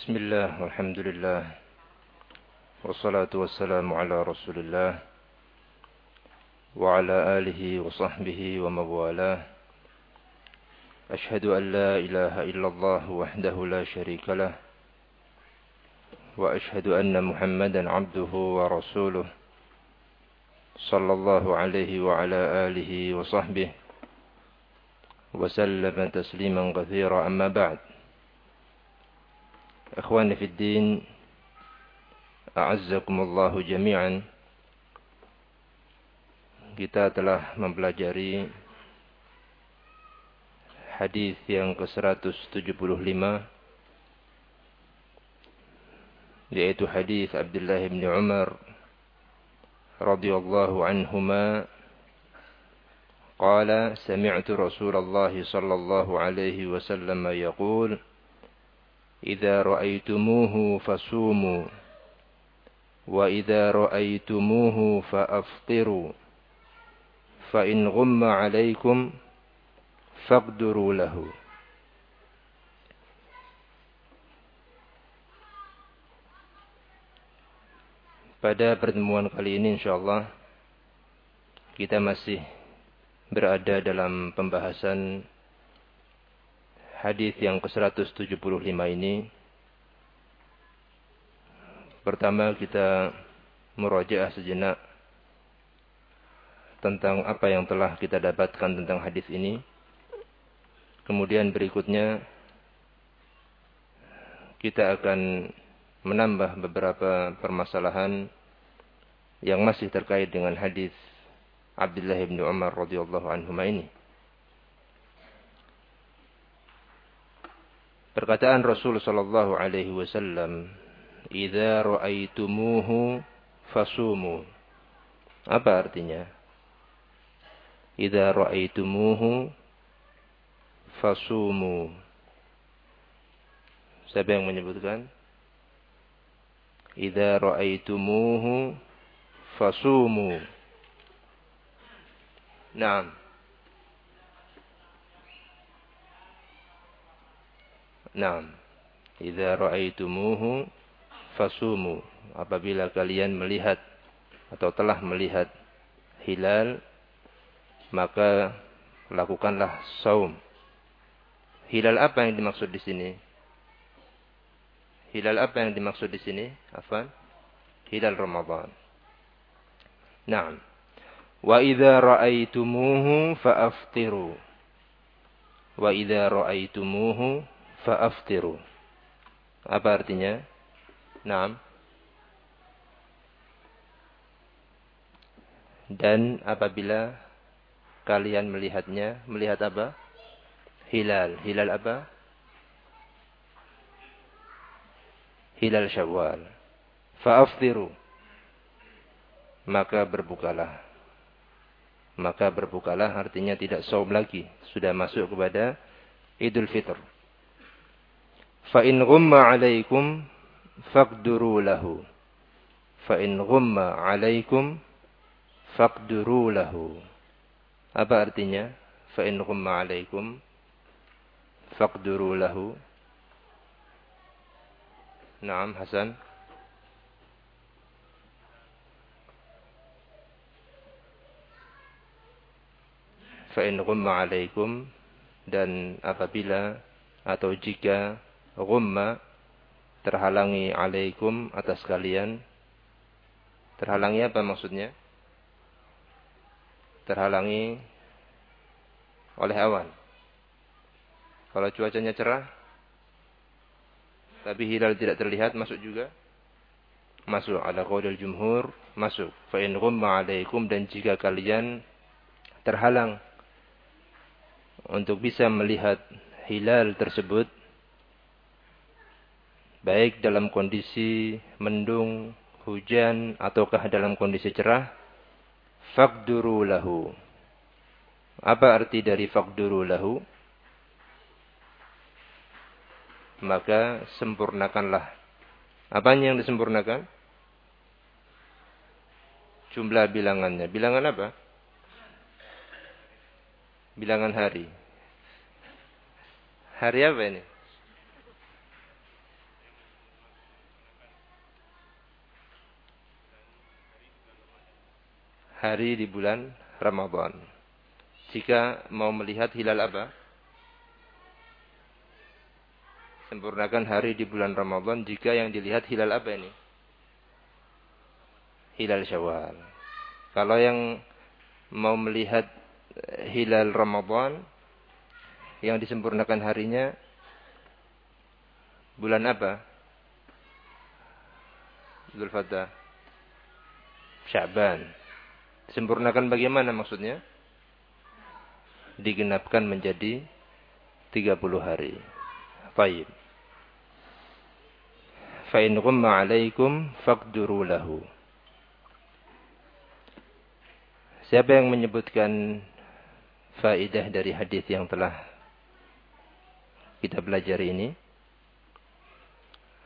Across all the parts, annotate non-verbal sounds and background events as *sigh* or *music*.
بسم الله والحمد لله والصلاة والسلام على رسول الله وعلى آله وصحبه وموالاه أشهد أن لا إله إلا الله وحده لا شريك له وأشهد أن محمدا عبده ورسوله صلى الله عليه وعلى آله وصحبه وسلم تسليما كثيرا. أما بعد إخواني في الدين أعزكم الله جميعا kita telah mempelajari hadis yang ke-175 yaitu hadis Abdullah bin Umar radhiyallahu anhuma قال سمعت رسول الله صلى الله عليه وسلم يقول إذا رأيتموه فصوموا وإذا رأيتموه فأفطروا فإن غم عليكم فاقدروا له Pada pertemuan kali ini insyaallah kita masih berada dalam pembahasan hadis yang ke-175 ini pertama kita merojaah sejenak tentang apa yang telah kita dapatkan tentang hadis ini. Kemudian berikutnya kita akan menambah beberapa permasalahan yang masih terkait dengan hadis Abdullah bin Umar radhiyallahu anhu ini. Perkataan Rasul sallallahu alaihi wasallam, "Idza ra'aitumuhu fasumu." Apa artinya? Idza ra'aitumuhu fasumu. Siapa yang menyebutkan? Idza ra'aitumuhu fasumu. Naam. Naam. Idza ra'aitumuhu fasumu. Apabila kalian melihat atau telah melihat hilal maka lakukanlah saum. Hilal apa yang dimaksud di sini? Hilal apa yang dimaksud di sini? Afan? Hilal Ramadan. Naam. Wa idza ra'aitumuhu fa'aftiru. Wa idza ra'aitumuhu fa'aftiru. Apa artinya? Naam. Dan apabila kalian melihatnya, melihat apa? Hilal. Hilal apa? Hilal Syawal. Fa'aftiru. Maka berbukalah. Maka berbukalah artinya tidak saum lagi. Sudah masuk kepada Idul Fitr. Fa'in ghumma alaikum faqduru lahu. Fa'in ghumma alaikum faqduru lahu. Apa artinya? Fa'in ghumma alaikum faqduru lahu. Naam Hasan. Fa'in ghumma alaikum dan apabila atau jika ghumma terhalangi alaikum atas kalian. Terhalangi apa maksudnya? Terhalangi oleh awan. Kalau cuacanya cerah, tapi hilal tidak terlihat, masuk juga? Masuk. Ada qaulul jumhur, masuk. Fa'in ghumma alaikum dan jika kalian terhalang untuk bisa melihat hilal tersebut, baik dalam kondisi mendung, hujan, ataukah dalam kondisi cerah, faqduru lahu. Apa arti dari faqduru lahu? Maka sempurnakanlah. Apanya yang disempurnakan? Jumlah bilangannya. Bilangan apa? Bilangan hari. Hari apa ini? Hari di bulan Ramadan. Jika mau melihat hilal apa? Sempurnakan hari di bulan Ramadan jika yang dilihat hilal apa ini? Hilal Syawal. Kalau yang mau melihat hilal Ramadan yang disempurnakan harinya bulan apa? Zulfata. Syaban. Sempurnakan bagaimana maksudnya? Digenapkan menjadi 30 hari. Baik. Fa'in gumma alaikum faqduru lahu. Siapa yang menyebutkan faidah dari hadis yang telah kita pelajari ini?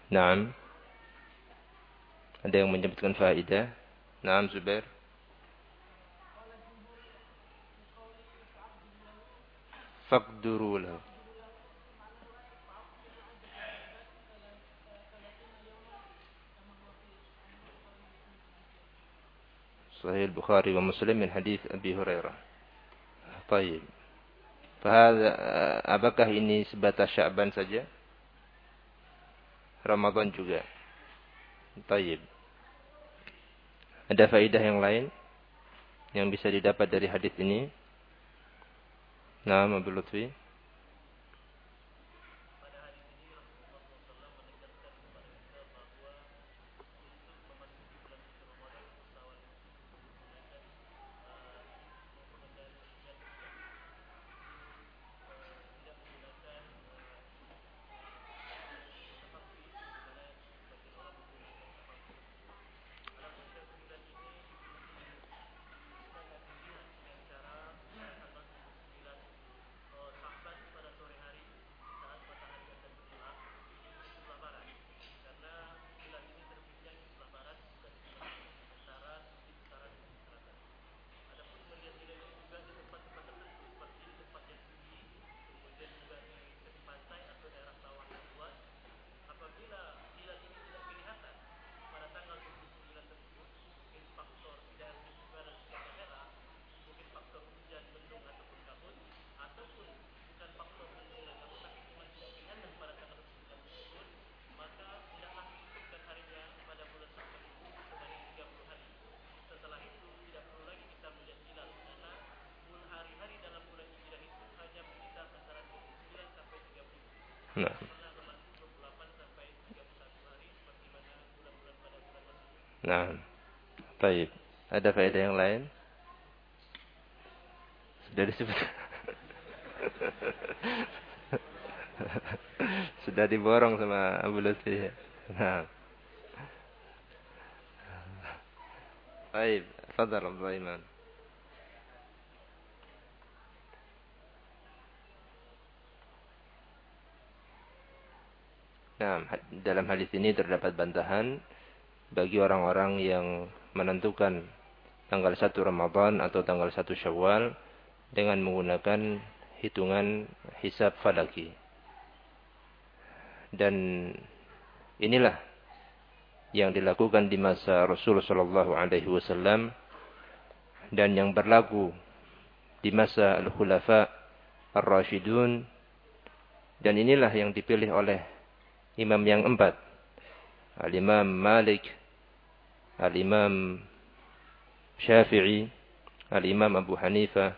Naam. Ada yang menyebutkan faidah? Naam Zubair. Faqduru lahu. صحيح البخاري ومسلم من حديث أبي هريرة طيب فهذا apakah ini sebatas Sya'ban saja Ramadan juga طيب Ada faedah yang lain yang bisa didapat dari hadis ini? Nah, Abdul Nah. Nah. Baik. Ada faedah yang lain? Sudah disebut. *laughs* Sudah diborong sama Abu Lutfi. Nah. Baik. Fadal Abdul Iman. Nah, dalam hadis ini terdapat bantahan bagi orang-orang yang menentukan tanggal 1 Ramadan atau tanggal 1 Syawal dengan menggunakan hitungan hisab falaki. Dan inilah yang dilakukan di masa Rasulullah Shallallahu Alaihi Wasallam dan yang berlaku di masa Al-Khulafa Ar-Rashidun dan inilah yang dipilih oleh imam yang empat. Al-Imam Malik, Al-Imam Syafi'i, Al-Imam Abu Hanifah,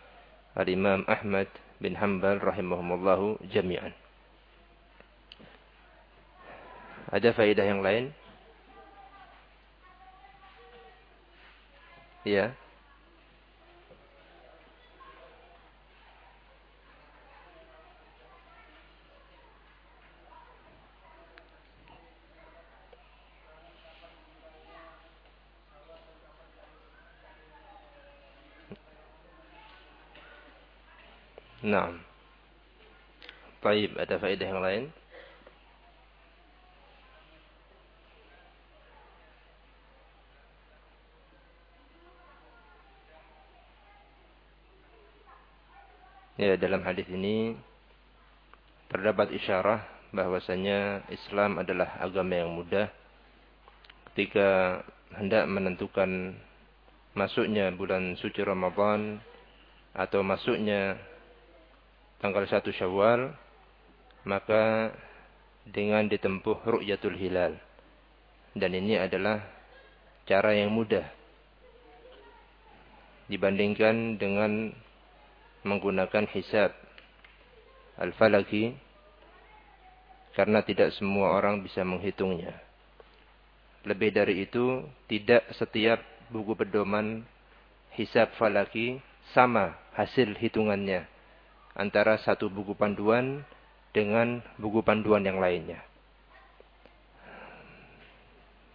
Al-Imam Ahmad bin Hanbal rahimahumullahu jami'an. Ada faedah yang lain? Ya. Nah. Baik, ada faedah yang lain? Ya, dalam hadis ini terdapat isyarah bahwasanya Islam adalah agama yang mudah ketika hendak menentukan masuknya bulan suci Ramadan atau masuknya tanggal 1 Syawal maka dengan ditempuh ru'yatul hilal dan ini adalah cara yang mudah dibandingkan dengan menggunakan hisab al-falaki karena tidak semua orang bisa menghitungnya. Lebih dari itu, tidak setiap buku pedoman hisab falaki sama hasil hitungannya antara satu buku panduan dengan buku panduan yang lainnya.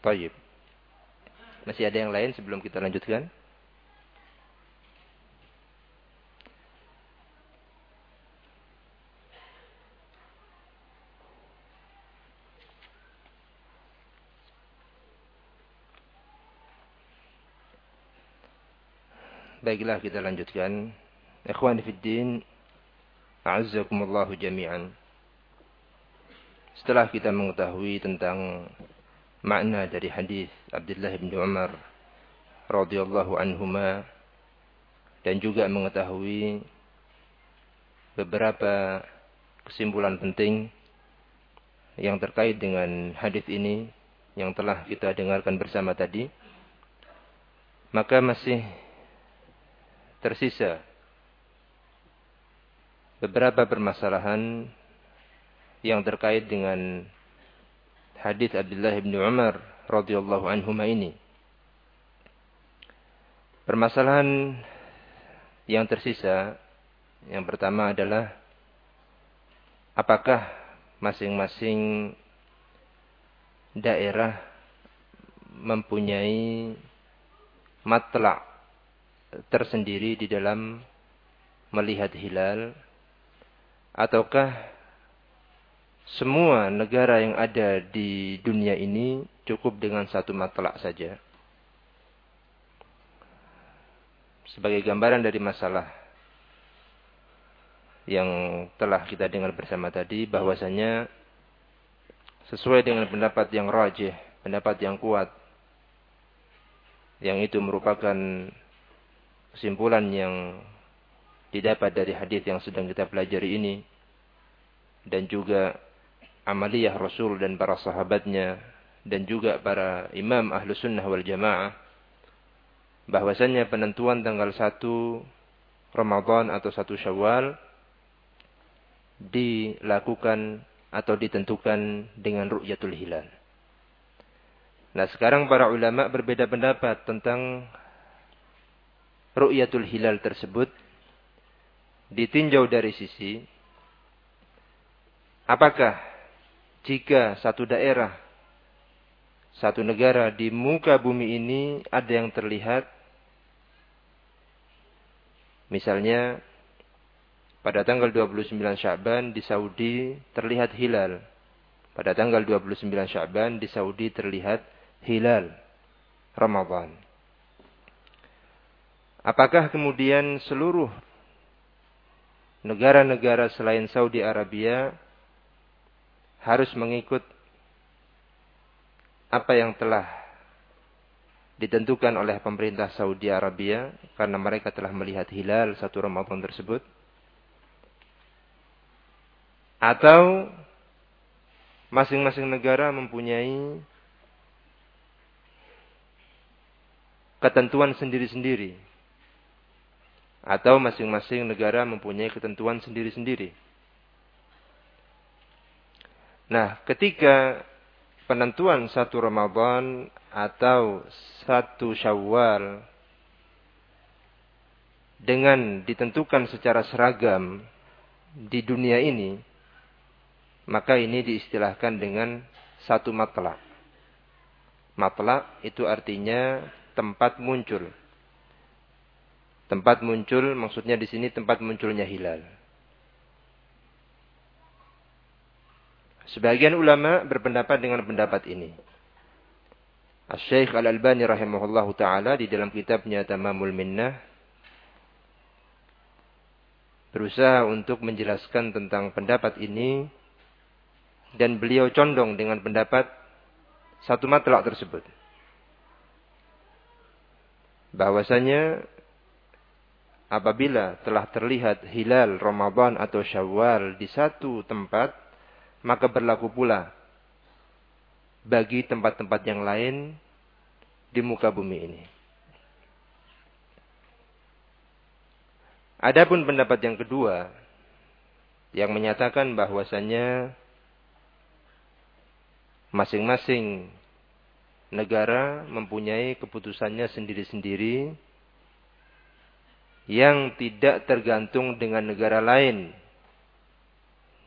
Baik. Masih ada yang lain sebelum kita lanjutkan? Baiklah kita lanjutkan. Ikhwan fiddin, a'azzakumullahu jami'an. Setelah kita mengetahui tentang makna dari hadis Abdullah bin Umar radhiyallahu anhuma dan juga mengetahui beberapa kesimpulan penting yang terkait dengan hadis ini yang telah kita dengarkan bersama tadi maka masih tersisa beberapa permasalahan yang terkait dengan hadis Abdullah bin Umar radhiyallahu anhu ini. Permasalahan yang tersisa yang pertama adalah apakah masing-masing daerah mempunyai matla' tersendiri di dalam melihat hilal ataukah semua negara yang ada di dunia ini cukup dengan satu matlak saja? Sebagai gambaran dari masalah yang telah kita dengar bersama tadi bahwasanya sesuai dengan pendapat yang rajih, pendapat yang kuat yang itu merupakan kesimpulan yang didapat dari hadis yang sedang kita pelajari ini. Dan juga amaliyah Rasul dan para sahabatnya. Dan juga para imam ahlu sunnah wal jamaah. Bahwasanya penentuan tanggal 1 Ramadan atau 1 Syawal dilakukan atau ditentukan dengan ru'yatul hilal. Nah sekarang para ulama berbeda pendapat tentang ru'yatul hilal tersebut ditinjau dari sisi apakah jika satu daerah satu negara di muka bumi ini ada yang terlihat? Misalnya pada tanggal 29 Sya'ban di Saudi terlihat hilal. Pada tanggal 29 Sya'ban di Saudi terlihat hilal Ramadan. Apakah kemudian seluruh negara-negara selain Saudi Arabia harus mengikut apa yang telah ditentukan oleh pemerintah Saudi Arabia karena mereka telah melihat hilal satu Ramadan tersebut? Atau masing-masing negara mempunyai ketentuan sendiri-sendiri atau masing-masing negara mempunyai ketentuan sendiri-sendiri. Nah, ketika penentuan satu Ramadan atau satu Syawal dengan ditentukan secara seragam di dunia ini, maka ini diistilahkan dengan satu matlak. Matlak itu artinya tempat muncul Tempat muncul maksudnya di sini tempat munculnya hilal. Sebagian ulama berpendapat dengan pendapat ini. Al-Syeikh Al-Albani rahimahullah ta'ala di dalam kitabnya Tamamul Minnah berusaha untuk menjelaskan tentang pendapat ini dan beliau condong dengan pendapat satu matlak tersebut. bahwasanya apabila telah terlihat hilal Ramadan atau Syawal di satu tempat, maka berlaku pula bagi tempat-tempat yang lain di muka bumi ini. Adapun pendapat yang kedua yang menyatakan bahwasanya masing-masing negara mempunyai keputusannya sendiri-sendiri yang tidak tergantung dengan negara lain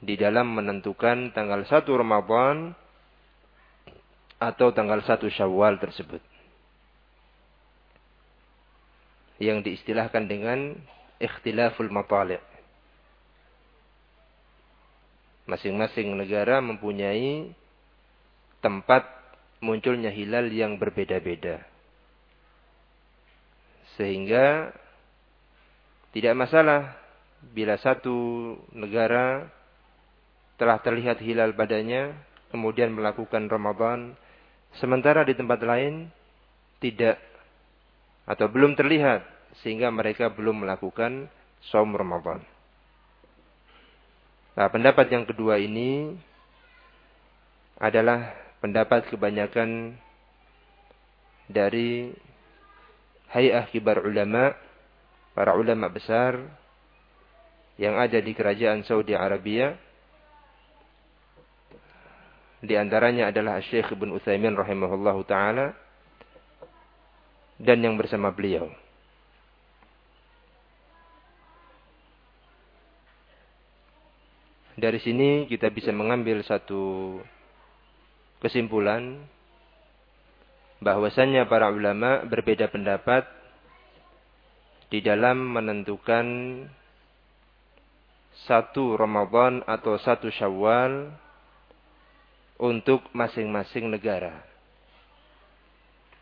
di dalam menentukan tanggal 1 Ramadan atau tanggal 1 Syawal tersebut. Yang diistilahkan dengan ikhtilaful matali'. Masing-masing negara mempunyai tempat munculnya hilal yang berbeda-beda. Sehingga tidak masalah bila satu negara telah terlihat hilal padanya, kemudian melakukan Ramadan, sementara di tempat lain tidak atau belum terlihat, sehingga mereka belum melakukan saum Ramadan. Nah, pendapat yang kedua ini adalah pendapat kebanyakan dari hayah kibar ulama, para ulama besar yang ada di kerajaan Saudi Arabia. Di antaranya adalah Syekh Ibn Utsaimin rahimahullahu taala dan yang bersama beliau. Dari sini kita bisa mengambil satu kesimpulan bahwasannya para ulama berbeda pendapat di dalam menentukan satu Ramadan atau satu Syawal untuk masing-masing negara.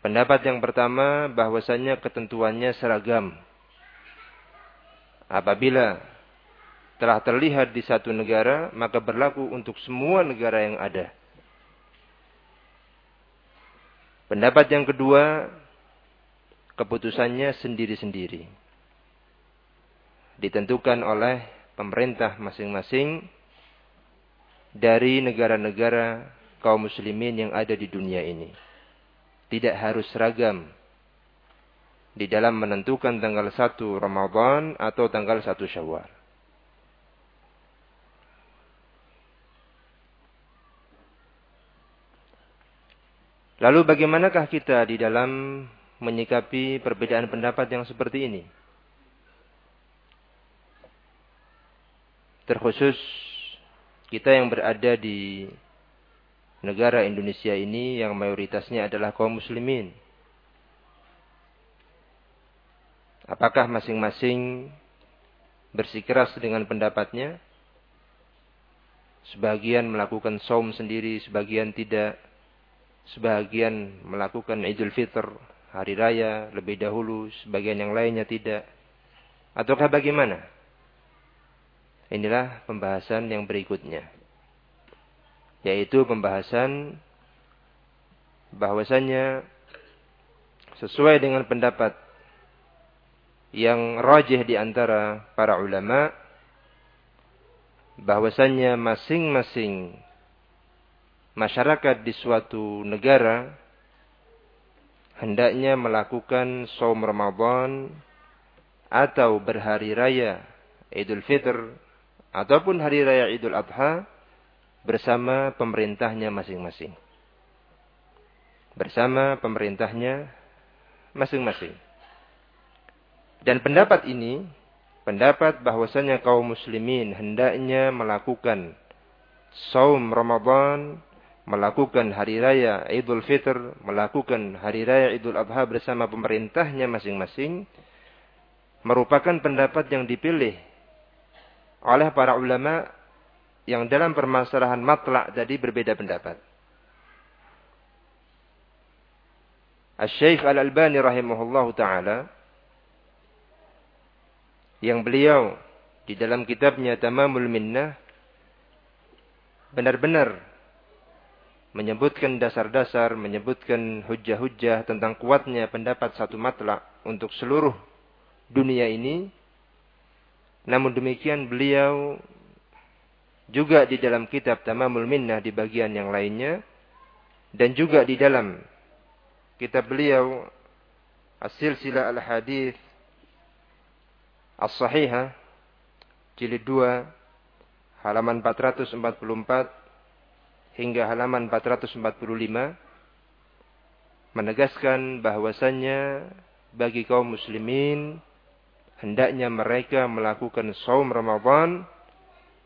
Pendapat yang pertama bahwasannya ketentuannya seragam. Apabila telah terlihat di satu negara, maka berlaku untuk semua negara yang ada. Pendapat yang kedua, keputusannya sendiri-sendiri. Ditentukan oleh pemerintah masing-masing dari negara-negara kaum muslimin yang ada di dunia ini. Tidak harus seragam di dalam menentukan tanggal 1 Ramadan atau tanggal 1 Syawal. Lalu bagaimanakah kita di dalam menyikapi perbedaan pendapat yang seperti ini? Terkhusus kita yang berada di negara Indonesia ini yang mayoritasnya adalah kaum muslimin. Apakah masing-masing bersikeras dengan pendapatnya? Sebagian melakukan saum sendiri, sebagian tidak Sebagian melakukan Idul Fitr, hari raya lebih dahulu, sebagian yang lainnya tidak. Ataukah bagaimana? Inilah pembahasan yang berikutnya. Yaitu pembahasan bahwasannya sesuai dengan pendapat yang rajih di antara para ulama bahwasannya masing-masing masyarakat di suatu negara hendaknya melakukan saum Ramadan atau berhari raya Idul Fitr ataupun hari raya Idul Adha bersama pemerintahnya masing-masing. Bersama pemerintahnya masing-masing. Dan pendapat ini, pendapat bahwasanya kaum muslimin hendaknya melakukan saum Ramadan melakukan hari raya Idul Fitr, melakukan hari raya Idul Adha bersama pemerintahnya masing-masing, merupakan pendapat yang dipilih oleh para ulama yang dalam permasalahan matlak jadi berbeda pendapat. Al-Syeikh Al-Albani rahimahullahu taala yang beliau di dalam kitabnya Tamamul Minnah benar-benar menyebutkan dasar-dasar, menyebutkan hujah-hujah tentang kuatnya pendapat satu matlak untuk seluruh dunia ini. Namun demikian beliau juga di dalam kitab Tamamul Minnah di bagian yang lainnya dan juga di dalam kitab beliau As-Silsilah Al-Hadith As-Sahihah jilid 2 halaman 444 hingga halaman 445 menegaskan bahwasannya bagi kaum muslimin hendaknya mereka melakukan saum Ramadan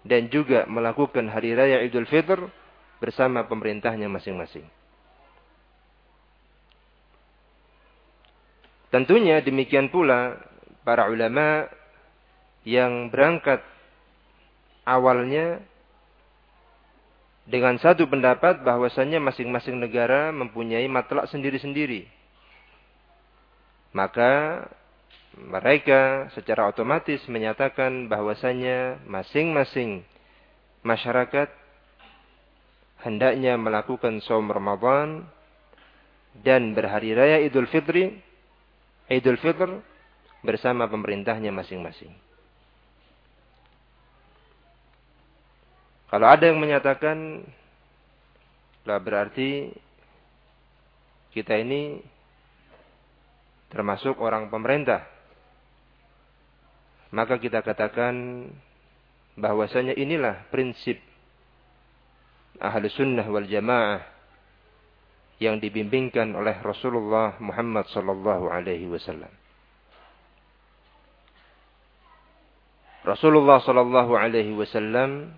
dan juga melakukan hari raya Idul Fitr bersama pemerintahnya masing-masing. Tentunya demikian pula para ulama yang berangkat awalnya dengan satu pendapat bahwasannya masing-masing negara mempunyai matlak sendiri-sendiri. Maka mereka secara otomatis menyatakan bahwasanya masing-masing masyarakat hendaknya melakukan saum Ramadan dan berhari raya Idul Fitri Idul Fitr bersama pemerintahnya masing-masing. Kalau ada yang menyatakan lah berarti kita ini termasuk orang pemerintah. Maka kita katakan bahwasanya inilah prinsip ahli sunnah wal jamaah yang dibimbingkan oleh Rasulullah Muhammad sallallahu alaihi wasallam. Rasulullah sallallahu alaihi wasallam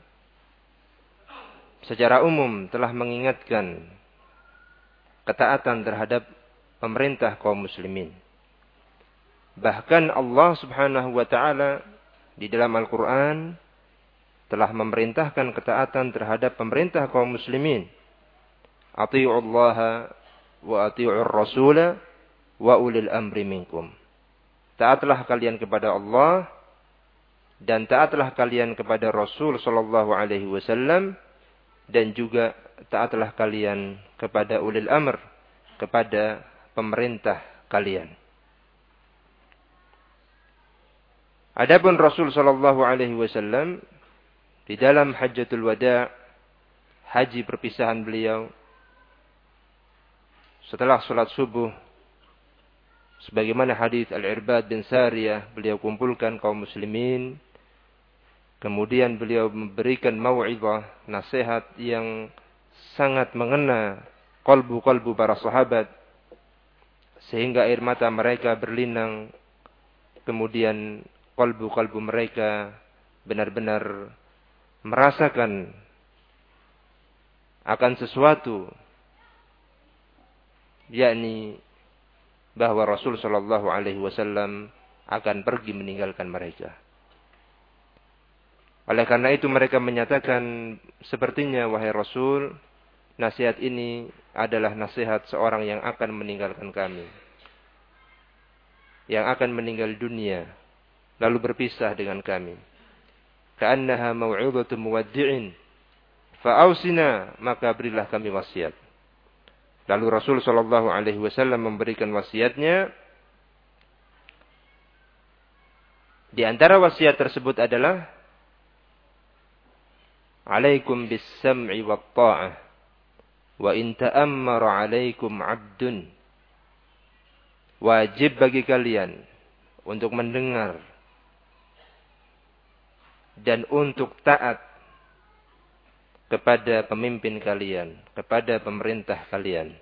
secara umum telah mengingatkan ketaatan terhadap pemerintah kaum muslimin. Bahkan Allah Subhanahu wa taala di dalam Al-Qur'an telah memerintahkan ketaatan terhadap pemerintah kaum muslimin. Allah wa ati'ur rasula wa ulil amri minkum. Taatlah kalian kepada Allah dan taatlah kalian kepada Rasul sallallahu alaihi wasallam dan juga taatlah kalian kepada ulil amr, kepada pemerintah kalian. Adapun Rasul sallallahu alaihi wasallam di dalam Hajjatul Wada haji perpisahan beliau setelah salat subuh sebagaimana hadis Al-Irbad bin Sariyah beliau kumpulkan kaum muslimin Kemudian beliau memberikan mau'izah, nasihat yang sangat mengena kolbu-kolbu para sahabat. Sehingga air mata mereka berlinang. Kemudian kolbu-kolbu mereka benar-benar merasakan akan sesuatu yakni bahwa Rasul Shallallahu Alaihi Wasallam akan pergi meninggalkan mereka. Oleh karena itu mereka menyatakan sepertinya wahai Rasul, nasihat ini adalah nasihat seorang yang akan meninggalkan kami. Yang akan meninggal dunia lalu berpisah dengan kami. Ka'annaha mau'izatu muwaddi'in. Fa'ausina maka berilah kami wasiat. Lalu Rasul sallallahu alaihi wasallam memberikan wasiatnya Di antara wasiat tersebut adalah alaikum bis sam'i wa ta'ah wa in ta'ammara alaikum 'abdun wajib bagi kalian untuk mendengar dan untuk taat kepada pemimpin kalian, kepada pemerintah kalian.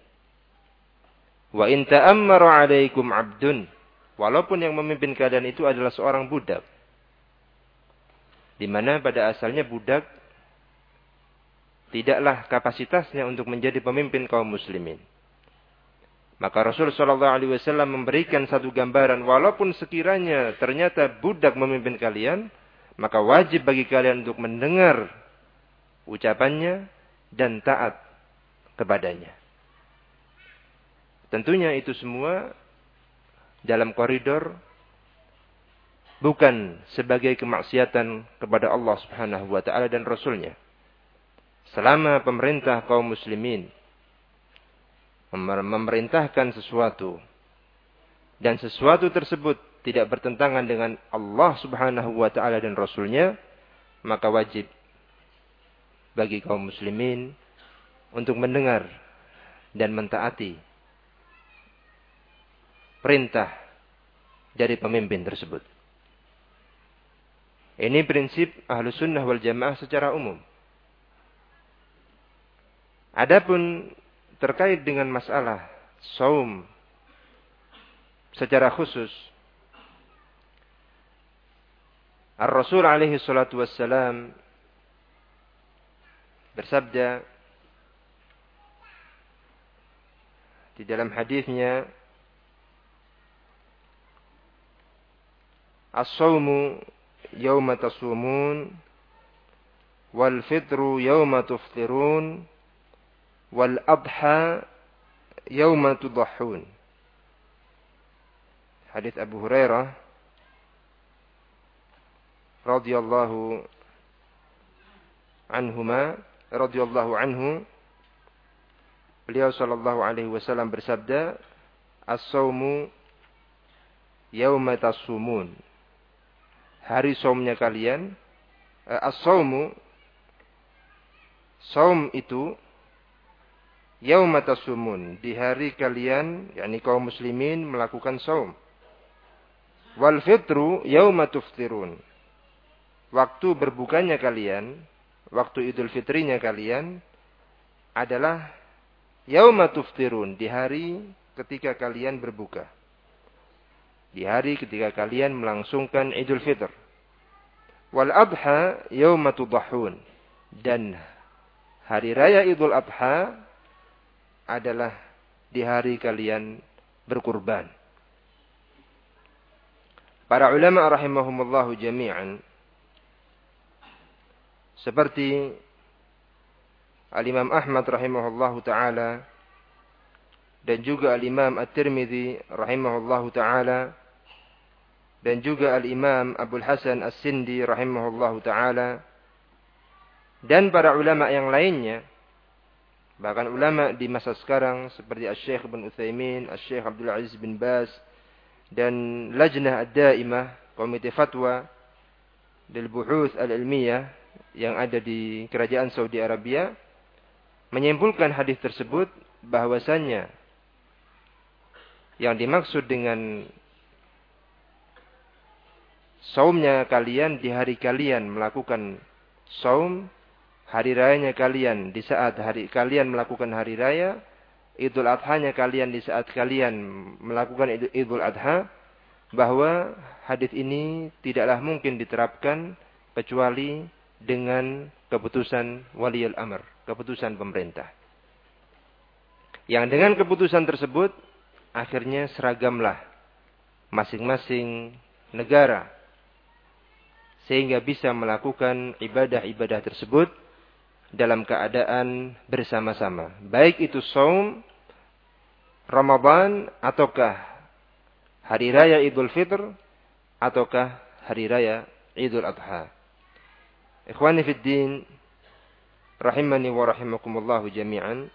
Wa in ta'ammara 'alaikum 'abdun, walaupun yang memimpin kalian itu adalah seorang budak. Di mana pada asalnya budak tidaklah kapasitasnya untuk menjadi pemimpin kaum muslimin. Maka Rasul Shallallahu Alaihi Wasallam memberikan satu gambaran, walaupun sekiranya ternyata budak memimpin kalian, maka wajib bagi kalian untuk mendengar ucapannya dan taat kepadanya. Tentunya itu semua dalam koridor bukan sebagai kemaksiatan kepada Allah Subhanahu wa taala dan rasulnya selama pemerintah kaum muslimin memerintahkan sesuatu dan sesuatu tersebut tidak bertentangan dengan Allah Subhanahu wa taala dan rasulnya, maka wajib bagi kaum muslimin untuk mendengar dan mentaati perintah dari pemimpin tersebut. Ini prinsip ahlu sunnah wal jamaah secara umum. Adapun terkait dengan masalah saum secara khusus, Ar-Rasul alaihi salatu wassalam bersabda di dalam hadisnya As-sawmu yawma tasumun wal fitru yawma tuftirun wal adha yawma tudahhun. Hadis Abu Hurairah radhiyallahu anhuma radhiyallahu anhu beliau sallallahu alaihi wasallam bersabda as-saumu yauma tasumun. Hari saumnya kalian eh, as-saumu saum itu yauma tasumun di hari kalian yakni kaum muslimin melakukan saum. Wal fitru yauma tuftirun waktu berbukanya kalian waktu Idul Fitrinya kalian adalah yauma tuftirun di hari ketika kalian berbuka di hari ketika kalian melangsungkan Idul Fitr. Wal Adha yauma tudahun. Dan hari raya Idul Adha adalah di hari kalian berkurban. Para ulama rahimahumullahu jami'an seperti Al-Imam Ahmad rahimahullahu taala dan juga Al-Imam At-Tirmidzi rahimahullahu taala dan juga Al-Imam Abdul Hasan As-Sindi rahimahullahu taala dan para ulama yang lainnya bahkan ulama di masa sekarang seperti Asy-Syaikh Ibnu Utsaimin, Asy-Syaikh Abdul Aziz bin Baz dan Lajnah Ad-Daimah Komite Fatwa del Buhuth Al-Ilmiyah yang ada di kerajaan Saudi Arabia menyimpulkan hadis tersebut bahwasannya yang dimaksud dengan saumnya kalian di hari kalian melakukan saum, hari rayanya kalian di saat hari kalian melakukan hari raya, Idul Adha-nya kalian di saat kalian melakukan Idul Adha, bahwa hadis ini tidaklah mungkin diterapkan kecuali dengan keputusan waliul amr, keputusan pemerintah. Yang dengan keputusan tersebut akhirnya seragamlah masing-masing negara sehingga bisa melakukan ibadah-ibadah tersebut dalam keadaan bersama-sama. Baik itu saum Ramadan ataukah hari raya Idul Fitr ataukah hari raya Idul Adha. Ikhwani fid din rahimani wa rahimakumullah jami'an.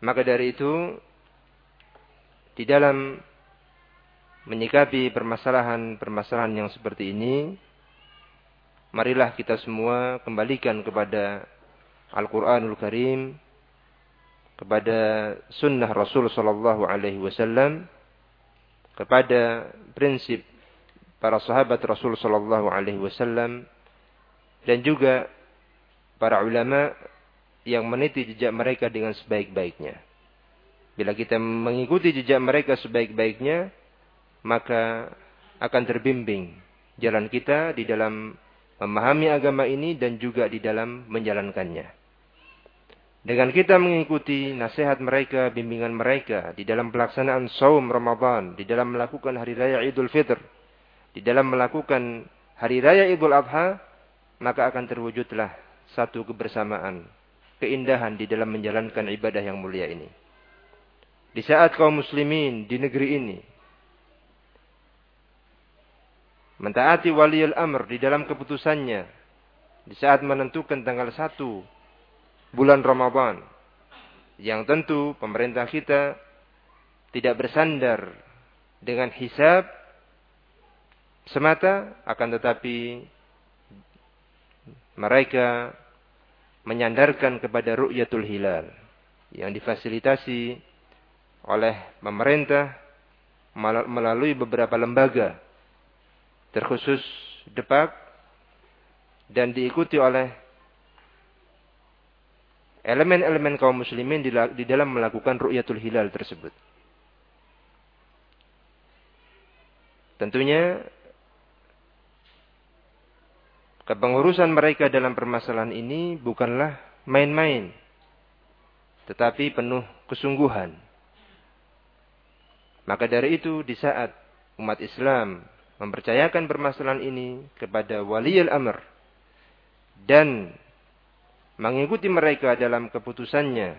Maka dari itu di dalam menyikapi permasalahan-permasalahan yang seperti ini, marilah kita semua kembalikan kepada Al-Quranul Karim, kepada Sunnah Rasul Sallallahu Alaihi Wasallam, kepada prinsip para sahabat Rasul Sallallahu Alaihi Wasallam, dan juga para ulama yang meniti jejak mereka dengan sebaik-baiknya. Bila kita mengikuti jejak mereka sebaik-baiknya, maka akan terbimbing jalan kita di dalam memahami agama ini dan juga di dalam menjalankannya. Dengan kita mengikuti nasihat mereka, bimbingan mereka di dalam pelaksanaan saum Ramadan, di dalam melakukan hari raya Idul Fitr, di dalam melakukan hari raya Idul Adha, maka akan terwujudlah satu kebersamaan, keindahan di dalam menjalankan ibadah yang mulia ini. Di saat kaum muslimin di negeri ini mentaati waliul amr di dalam keputusannya di saat menentukan tanggal satu bulan Ramadan yang tentu pemerintah kita tidak bersandar dengan hisab semata akan tetapi mereka menyandarkan kepada ru'yatul hilal yang difasilitasi oleh pemerintah melalui beberapa lembaga terkhusus Depak dan diikuti oleh elemen-elemen kaum muslimin di dalam melakukan ru'yatul hilal tersebut. Tentunya kepengurusan mereka dalam permasalahan ini bukanlah main-main, tetapi penuh kesungguhan. Maka dari itu di saat umat Islam mempercayakan permasalahan ini kepada wali al-amr dan mengikuti mereka dalam keputusannya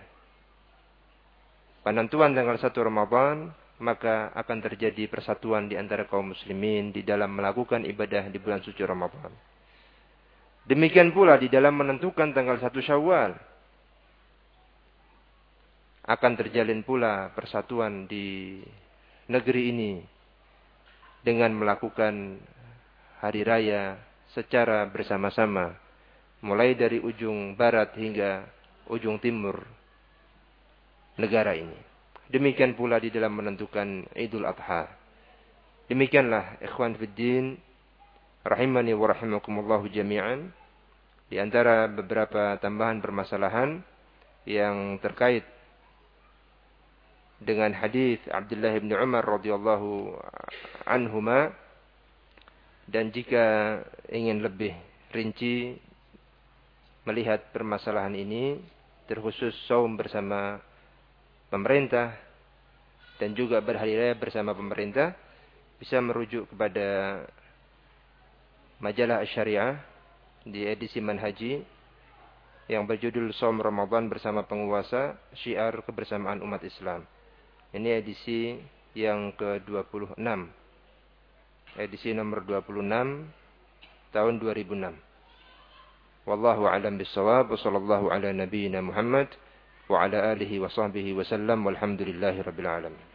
penentuan tanggal 1 Ramadan maka akan terjadi persatuan di antara kaum muslimin di dalam melakukan ibadah di bulan suci Ramadan. Demikian pula di dalam menentukan tanggal satu Syawal. Akan terjalin pula persatuan di negeri ini dengan melakukan hari raya secara bersama-sama. Mulai dari ujung barat hingga ujung timur negara ini. Demikian pula di dalam menentukan Idul Adha. Demikianlah ikhwan fiddin rahimani wa rahimakumullahu jami'an. Di antara beberapa tambahan permasalahan yang terkait dengan hadis Abdullah bin Umar radhiyallahu anhuma dan jika ingin lebih rinci melihat permasalahan ini terkhusus saum bersama pemerintah dan juga berhari raya bersama pemerintah bisa merujuk kepada majalah syariah di edisi Manhaji yang berjudul Som Ramadan bersama penguasa Syiar Kebersamaan Umat Islam. Ini edisi yang ke-26. Edisi nomor 26 tahun 2006. Wallahu a'lam bissawab wa sallallahu ala nabiyyina Muhammad wa ala alihi wa sahbihi wa sallam walhamdulillahi rabbil alamin.